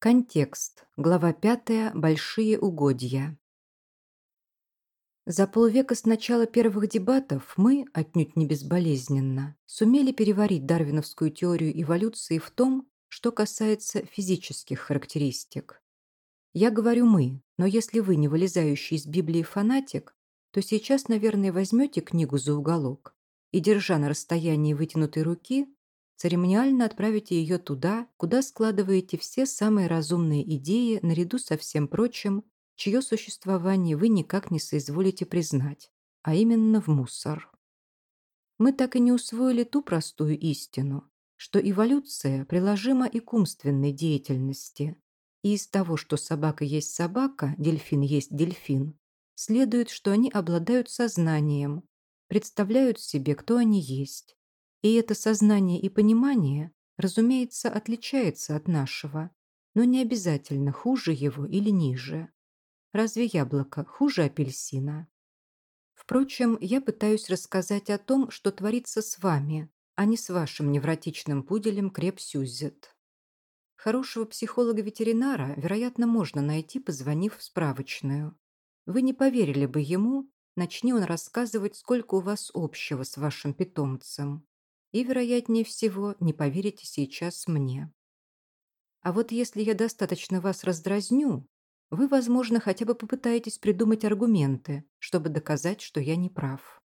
Контекст. Глава 5. Большие угодья. За полвека с начала первых дебатов мы, отнюдь не безболезненно, сумели переварить дарвиновскую теорию эволюции в том, что касается физических характеристик. Я говорю «мы», но если вы не вылезающий из Библии фанатик, то сейчас, наверное, возьмете книгу за уголок и, держа на расстоянии вытянутой руки, церемониально отправите ее туда, куда складываете все самые разумные идеи наряду со всем прочим, чье существование вы никак не соизволите признать, а именно в мусор. Мы так и не усвоили ту простую истину, что эволюция приложима и к умственной деятельности, и из того, что собака есть собака, дельфин есть дельфин, следует, что они обладают сознанием, представляют себе, кто они есть, и это сознание и понимание, разумеется, отличается от нашего, но не обязательно хуже его или ниже. Разве яблоко хуже апельсина? Впрочем, я пытаюсь рассказать о том, что творится с вами, а не с вашим невротичным пуделем Крепсюзет. Хорошего психолога-ветеринара, вероятно, можно найти, позвонив в справочную. Вы не поверили бы ему, начни он рассказывать, сколько у вас общего с вашим питомцем и, вероятнее всего, не поверите сейчас мне. А вот если я достаточно вас раздразню, вы, возможно, хотя бы попытаетесь придумать аргументы, чтобы доказать, что я не прав.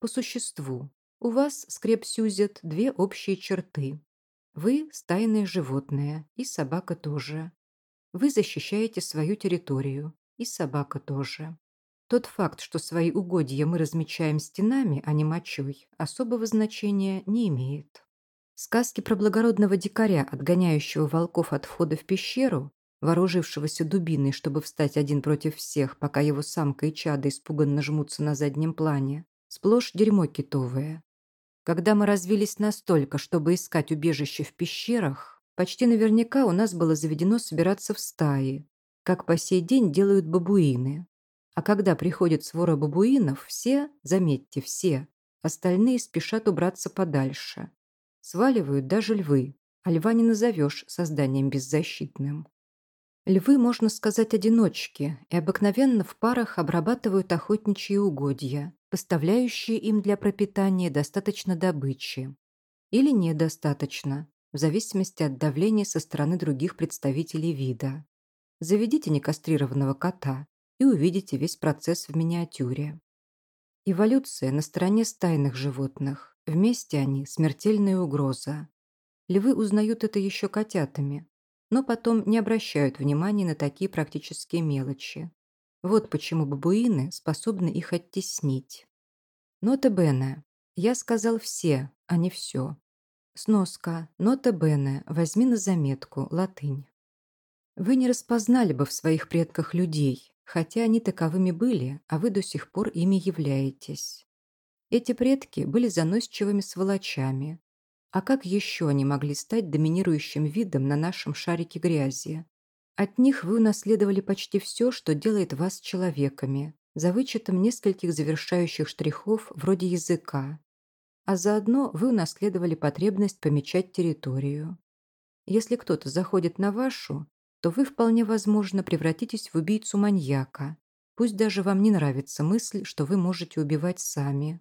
По существу, у вас, скреп Сюзет, две общие черты. Вы – стайное животное, и собака тоже. Вы защищаете свою территорию, и собака тоже. Тот факт, что свои угодья мы размечаем стенами, а не мочой, особого значения не имеет. Сказки про благородного дикаря, отгоняющего волков от входа в пещеру, вооружившегося дубиной, чтобы встать один против всех, пока его самка и чада испуганно жмутся на заднем плане, сплошь дерьмо китовое. Когда мы развились настолько, чтобы искать убежище в пещерах, почти наверняка у нас было заведено собираться в стаи, как по сей день делают бабуины. А когда приходит свора бабуинов, все, заметьте, все, остальные спешат убраться подальше. Сваливают даже львы, а льва не назовешь созданием беззащитным. Львы, можно сказать, одиночки, и обыкновенно в парах обрабатывают охотничьи угодья, поставляющие им для пропитания достаточно добычи. Или недостаточно, в зависимости от давления со стороны других представителей вида. Заведите некастрированного кота, увидите весь процесс в миниатюре. Эволюция на стороне стайных животных. Вместе они – смертельная угроза. Львы узнают это еще котятами, но потом не обращают внимания на такие практические мелочи. Вот почему бабуины способны их оттеснить. Нота Бене. Я сказал все, а не все. Сноска. Нота Бене. Возьми на заметку. Латынь. Вы не распознали бы в своих предках людей, хотя они таковыми были, а вы до сих пор ими являетесь. Эти предки были заносчивыми сволочами. А как еще они могли стать доминирующим видом на нашем шарике грязи? От них вы унаследовали почти все, что делает вас человеками, за вычетом нескольких завершающих штрихов вроде языка. А заодно вы унаследовали потребность помечать территорию. Если кто-то заходит на вашу, то вы вполне возможно превратитесь в убийцу-маньяка. Пусть даже вам не нравится мысль, что вы можете убивать сами.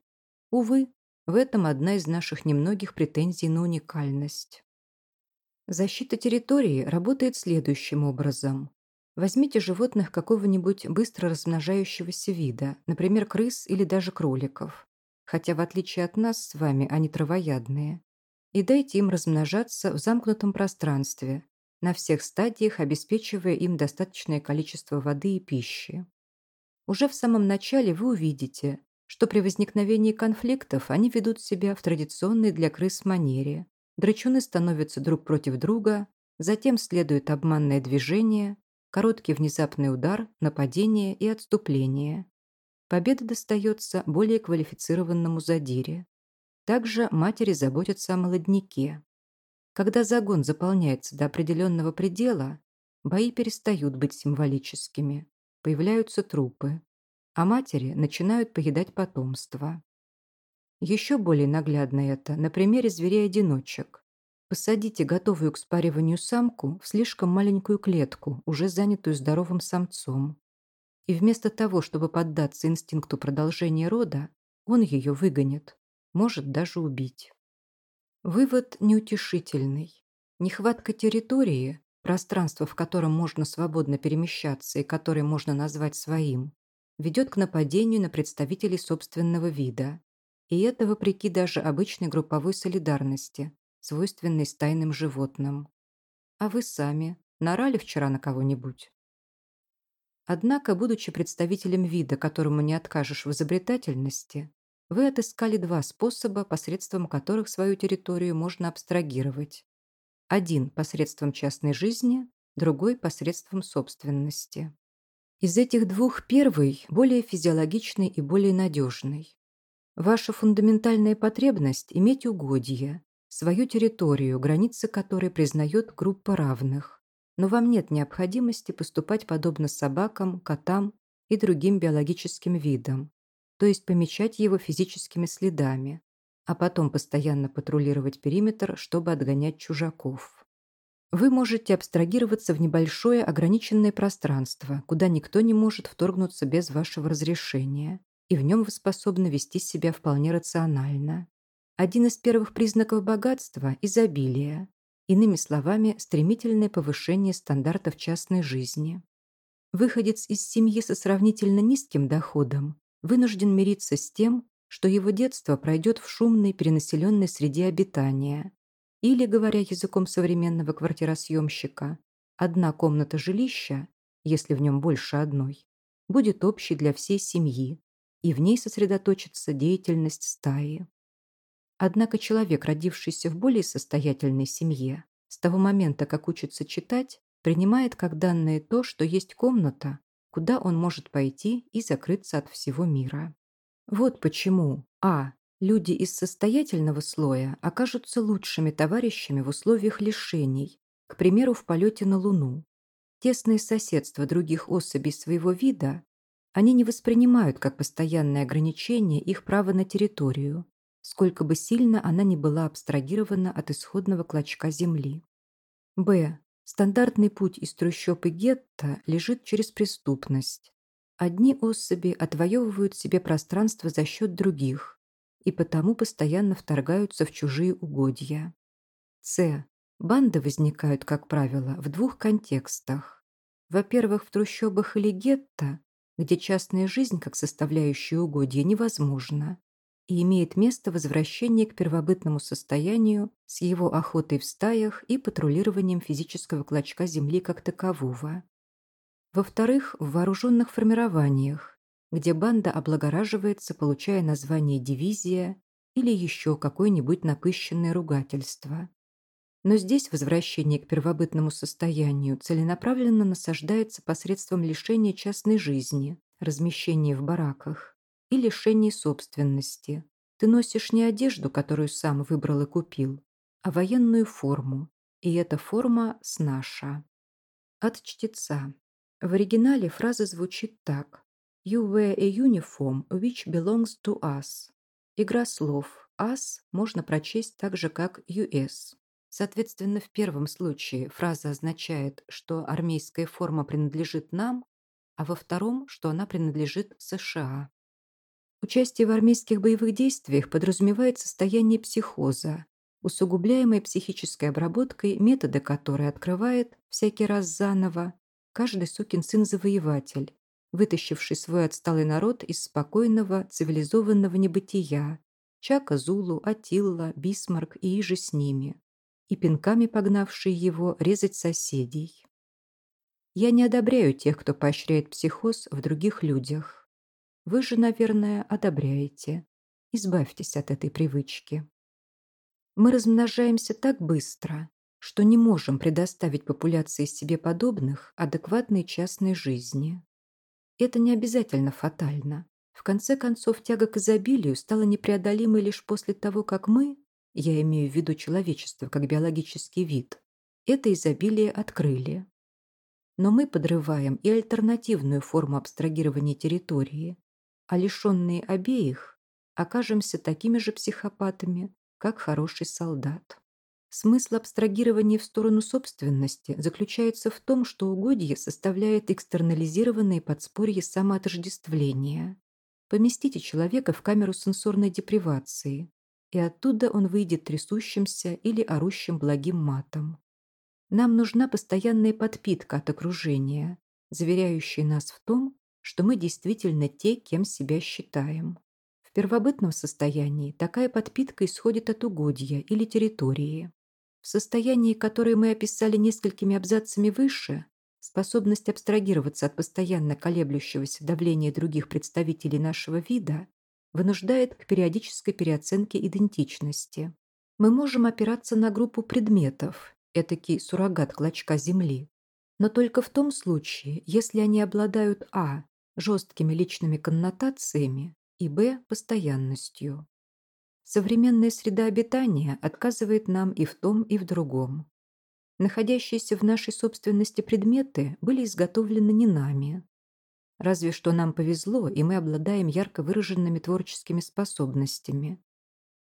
Увы, в этом одна из наших немногих претензий на уникальность. Защита территории работает следующим образом. Возьмите животных какого-нибудь быстро размножающегося вида, например, крыс или даже кроликов, хотя в отличие от нас с вами они травоядные, и дайте им размножаться в замкнутом пространстве, на всех стадиях обеспечивая им достаточное количество воды и пищи. Уже в самом начале вы увидите, что при возникновении конфликтов они ведут себя в традиционной для крыс манере. Драчуны становятся друг против друга, затем следует обманное движение, короткий внезапный удар, нападение и отступление. Победа достается более квалифицированному задире. Также матери заботятся о молодняке. Когда загон заполняется до определенного предела, бои перестают быть символическими, появляются трупы, а матери начинают поедать потомство. Еще более наглядно это на примере зверей-одиночек. Посадите готовую к спариванию самку в слишком маленькую клетку, уже занятую здоровым самцом. И вместо того, чтобы поддаться инстинкту продолжения рода, он ее выгонит, может даже убить. Вывод неутешительный. Нехватка территории, пространства, в котором можно свободно перемещаться и которое можно назвать своим, ведет к нападению на представителей собственного вида. И это вопреки даже обычной групповой солидарности, свойственной стайным животным. А вы сами нарали вчера на кого-нибудь? Однако, будучи представителем вида, которому не откажешь в изобретательности, вы отыскали два способа, посредством которых свою территорию можно абстрагировать. Один – посредством частной жизни, другой – посредством собственности. Из этих двух первый более физиологичный и более надежный. Ваша фундаментальная потребность – иметь угодье, свою территорию, границы которой признает группа равных. Но вам нет необходимости поступать подобно собакам, котам и другим биологическим видам, то есть помечать его физическими следами, а потом постоянно патрулировать периметр, чтобы отгонять чужаков. Вы можете абстрагироваться в небольшое ограниченное пространство, куда никто не может вторгнуться без вашего разрешения, и в нем вы способны вести себя вполне рационально. Один из первых признаков богатства – изобилие. Иными словами, стремительное повышение стандартов частной жизни. Выходец из семьи со сравнительно низким доходом вынужден мириться с тем, что его детство пройдет в шумной перенаселенной среде обитания, или, говоря языком современного квартиросъемщика, одна комната жилища, если в нем больше одной, будет общей для всей семьи, и в ней сосредоточится деятельность стаи. Однако человек, родившийся в более состоятельной семье, с того момента, как учится читать, принимает как данное то, что есть комната, куда он может пойти и закрыться от всего мира. Вот почему а. Люди из состоятельного слоя окажутся лучшими товарищами в условиях лишений, к примеру, в полете на Луну. Тесное соседство других особей своего вида они не воспринимают как постоянное ограничение их права на территорию, сколько бы сильно она ни была абстрагирована от исходного клочка земли. Б. Стандартный путь из трущоб и гетто лежит через преступность. Одни особи отвоевывают себе пространство за счет других, и потому постоянно вторгаются в чужие угодья. С. Банды возникают, как правило, в двух контекстах. Во-первых, в трущобах или гетто, где частная жизнь как составляющая угодья невозможна, и имеет место возвращение к первобытному состоянию с его охотой в стаях и патрулированием физического клочка земли как такового. Во-вторых, в вооруженных формированиях, где банда облагораживается, получая название «дивизия» или еще какое-нибудь напыщенное ругательство. Но здесь возвращение к первобытному состоянию целенаправленно насаждается посредством лишения частной жизни, размещения в бараках и лишения собственности. Ты носишь не одежду, которую сам выбрал и купил, а военную форму, и эта форма с наша. От чтеца. В оригинале фраза звучит так. You wear a uniform which belongs to us. Игра слов us можно прочесть так же, как US. Соответственно, в первом случае фраза означает, что армейская форма принадлежит нам, а во втором, что она принадлежит США. Участие в армейских боевых действиях подразумевает состояние психоза, усугубляемое психической обработкой, методы которой открывает всякий раз заново каждый сукин сын-завоеватель, вытащивший свой отсталый народ из спокойного, цивилизованного небытия, Чака Зулу, Атилла, Бисмарк и иже с ними, и пинками погнавший его резать соседей. Я не одобряю тех, кто поощряет психоз в других людях. Вы же, наверное, одобряете. Избавьтесь от этой привычки. Мы размножаемся так быстро, что не можем предоставить популяции себе подобных адекватной частной жизни. Это не обязательно фатально. В конце концов, тяга к изобилию стала непреодолимой лишь после того, как мы, я имею в виду человечество как биологический вид, это изобилие открыли. Но мы подрываем и альтернативную форму абстрагирования территории, а лишенные обеих окажемся такими же психопатами, как хороший солдат. Смысл абстрагирования в сторону собственности заключается в том, что угодье составляет экстернализированные подспорье самоотождествления. Поместите человека в камеру сенсорной депривации, и оттуда он выйдет трясущимся или орущим благим матом. Нам нужна постоянная подпитка от окружения, заверяющая нас в том, что мы действительно те, кем себя считаем. В первобытном состоянии такая подпитка исходит от угодья или территории. В состоянии, которое мы описали несколькими абзацами выше, способность абстрагироваться от постоянно колеблющегося давления других представителей нашего вида вынуждает к периодической переоценке идентичности. Мы можем опираться на группу предметов, этакий суррогат клочка Земли, но только в том случае, если они обладают а. Жесткими личными коннотациями и б. постоянностью. Современная среда обитания отказывает нам и в том, и в другом. Находящиеся в нашей собственности предметы были изготовлены не нами. Разве что нам повезло, и мы обладаем ярко выраженными творческими способностями.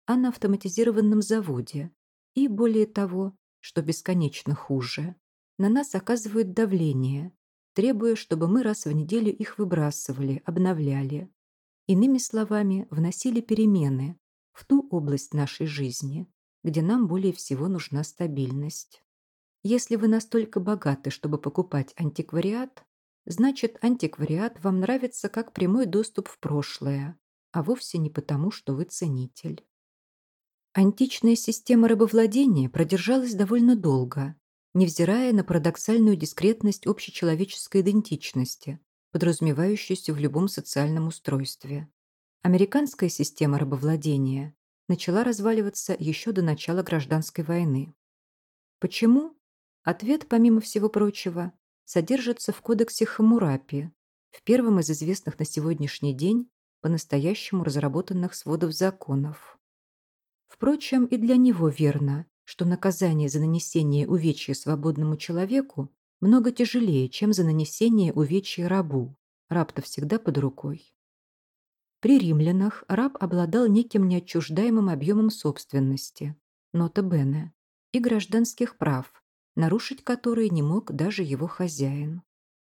А на автоматизированном заводе. И, более того, что бесконечно хуже, на нас оказывают давление, требуя, чтобы мы раз в неделю их выбрасывали, обновляли. Иными словами, вносили перемены, в ту область нашей жизни, где нам более всего нужна стабильность. Если вы настолько богаты, чтобы покупать антиквариат, значит, антиквариат вам нравится как прямой доступ в прошлое, а вовсе не потому, что вы ценитель. Античная система рабовладения продержалась довольно долго, невзирая на парадоксальную дискретность общечеловеческой идентичности, подразумевающуюся в любом социальном устройстве. Американская система рабовладения начала разваливаться еще до начала гражданской войны. Почему? Ответ, помимо всего прочего, содержится в кодексе Хамурапи, в первом из известных на сегодняшний день по-настоящему разработанных сводов законов. Впрочем, и для него верно, что наказание за нанесение увечья свободному человеку много тяжелее, чем за нанесение увечья рабу. Раб-то всегда под рукой. При римлянах раб обладал неким неотчуждаемым объемом собственности, нота бене, и гражданских прав, нарушить которые не мог даже его хозяин.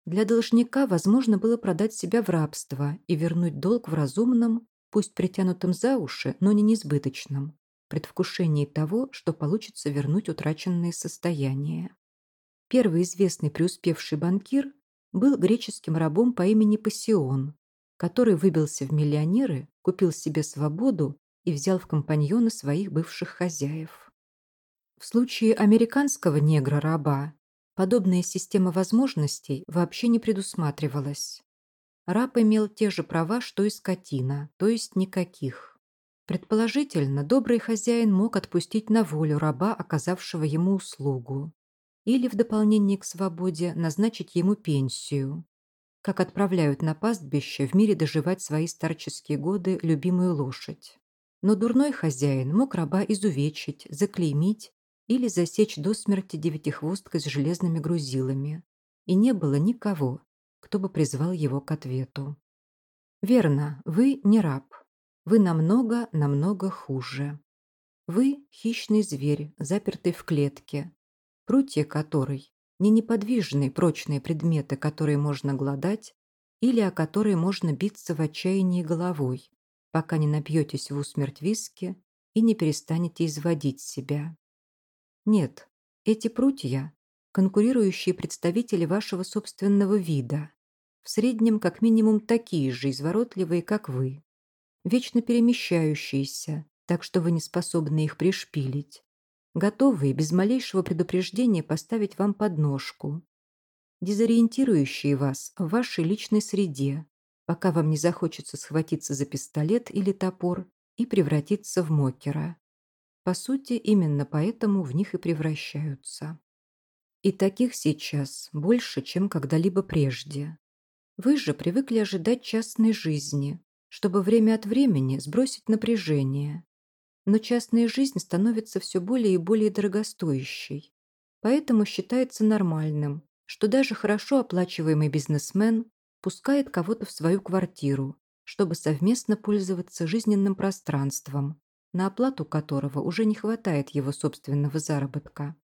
Для должника возможно было продать себя в рабство и вернуть долг в разумном, пусть притянутом за уши, но не несбыточном, предвкушении того, что получится вернуть утраченные состояния. Первый известный преуспевший банкир был греческим рабом по имени Пассион, который выбился в миллионеры, купил себе свободу и взял в компаньоны своих бывших хозяев. В случае американского негра-раба подобная система возможностей вообще не предусматривалась. Раб имел те же права, что и скотина, то есть никаких. Предположительно, добрый хозяин мог отпустить на волю раба, оказавшего ему услугу, или в дополнение к свободе назначить ему пенсию, как отправляют на пастбище в мире доживать свои старческие годы любимую лошадь. Но дурной хозяин мог раба изувечить, заклеймить или засечь до смерти девятихвосткой с железными грузилами. И не было никого, кто бы призвал его к ответу. Верно, вы не раб. Вы намного, намного хуже. Вы – хищный зверь, запертый в клетке, прутья которой не неподвижные прочные предметы, которые можно глодать, или о которые можно биться в отчаянии головой, пока не напьетесь в усмерть виски и не перестанете изводить себя. Нет, эти прутья – конкурирующие представители вашего собственного вида, в среднем как минимум такие же изворотливые, как вы, вечно перемещающиеся, так что вы не способны их пришпилить, готовые без малейшего предупреждения поставить вам подножку, дезориентирующие вас в вашей личной среде, пока вам не захочется схватиться за пистолет или топор и превратиться в мокера. По сути, именно поэтому в них и превращаются. И таких сейчас больше, чем когда-либо прежде. Вы же привыкли ожидать частной жизни, чтобы время от времени сбросить напряжение, но частная жизнь становится все более и более дорогостоящей. Поэтому считается нормальным, что даже хорошо оплачиваемый бизнесмен пускает кого-то в свою квартиру, чтобы совместно пользоваться жизненным пространством, на оплату которого уже не хватает его собственного заработка.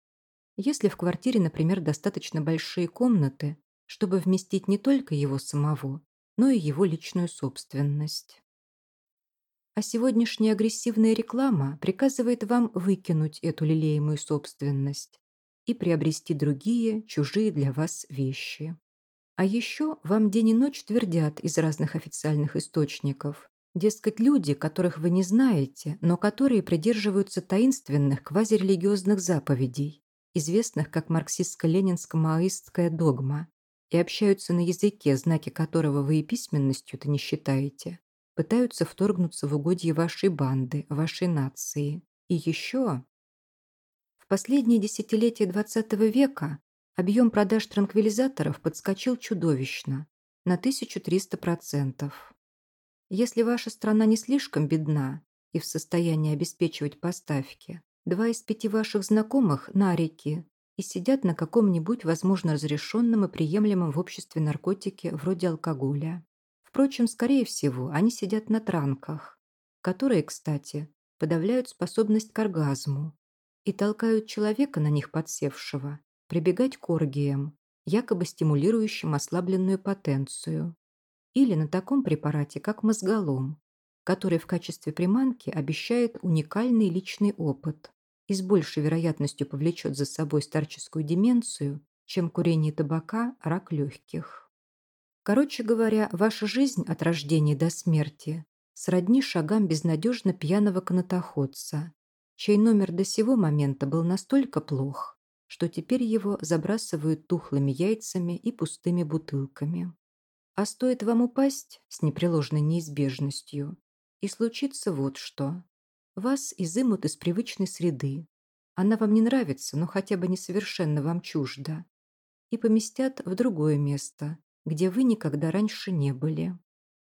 Если в квартире, например, достаточно большие комнаты, чтобы вместить не только его самого, но и его личную собственность. А сегодняшняя агрессивная реклама приказывает вам выкинуть эту лелеемую собственность и приобрести другие, чужие для вас вещи. А еще вам день и ночь твердят из разных официальных источников. Дескать, люди, которых вы не знаете, но которые придерживаются таинственных квазирелигиозных заповедей, известных как марксистско-ленинско-маоистская догма, и общаются на языке, знаки которого вы и письменностью-то не считаете, пытаются вторгнуться в угодье вашей банды, вашей нации. И еще... В последние десятилетия XX века объем продаж транквилизаторов подскочил чудовищно, на 1300%. Если ваша страна не слишком бедна и в состоянии обеспечивать поставки, два из пяти ваших знакомых на реке и сидят на каком-нибудь, возможно, разрешенном и приемлемом в обществе наркотике вроде алкоголя. Впрочем, скорее всего, они сидят на транках, которые, кстати, подавляют способность к оргазму и толкают человека, на них подсевшего, прибегать к оргиям, якобы стимулирующим ослабленную потенцию, или на таком препарате, как мозголом, который в качестве приманки обещает уникальный личный опыт и с большей вероятностью повлечет за собой старческую деменцию, чем курение табака, рак легких. Короче говоря, ваша жизнь от рождения до смерти сродни шагам безнадежно пьяного канатоходца, чей номер до сего момента был настолько плох, что теперь его забрасывают тухлыми яйцами и пустыми бутылками. А стоит вам упасть с непреложной неизбежностью, и случится вот что. Вас изымут из привычной среды. Она вам не нравится, но хотя бы не совершенно вам чужда. И поместят в другое место, где вы никогда раньше не были.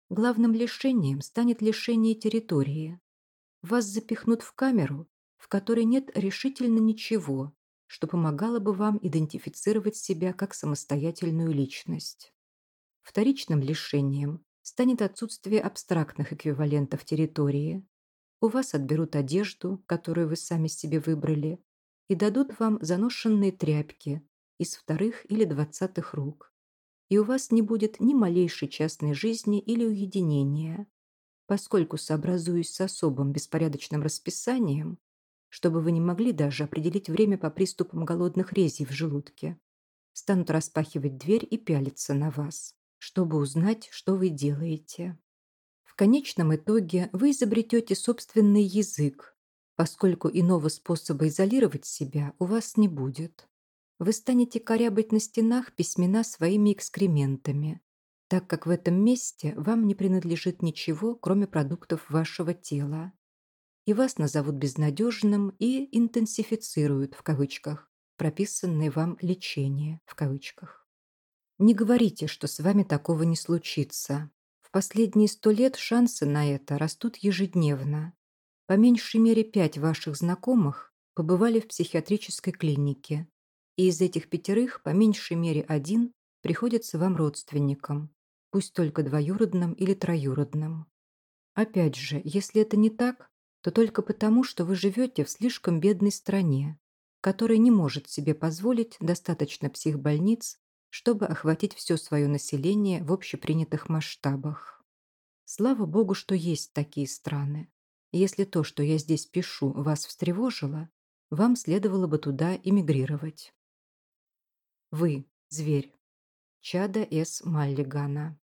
Главным лишением станет лишение территории. Вас запихнут в камеру, в которой нет решительно ничего, что помогало бы вам идентифицировать себя как самостоятельную личность. Вторичным лишением станет отсутствие абстрактных эквивалентов территории. У вас отберут одежду, которую вы сами себе выбрали, и дадут вам заношенные тряпки из вторых или двадцатых рук и у вас не будет ни малейшей частной жизни или уединения, поскольку сообразуюсь с особым беспорядочным расписанием, чтобы вы не могли даже определить время по приступам голодных резей в желудке. Станут распахивать дверь и пялиться на вас, чтобы узнать, что вы делаете. В конечном итоге вы изобретете собственный язык, поскольку иного способа изолировать себя у вас не будет вы станете корябать на стенах письмена своими экскрементами, так как в этом месте вам не принадлежит ничего, кроме продуктов вашего тела. И вас назовут безнадежным и интенсифицируют, в кавычках, прописанное вам лечение, в кавычках. Не говорите, что с вами такого не случится. Последние сто лет шансы на это растут ежедневно. По меньшей мере пять ваших знакомых побывали в психиатрической клинике, и из этих пятерых по меньшей мере один приходится вам родственникам, пусть только двоюродным или троюродным. Опять же, если это не так, то только потому, что вы живете в слишком бедной стране, которая не может себе позволить достаточно психбольниц, чтобы охватить все свое население в общепринятых масштабах. Слава богу, что есть такие страны. Если то, что я здесь пишу, вас встревожило, вам следовало бы туда эмигрировать. Вы, зверь. Чада С. Маллигана.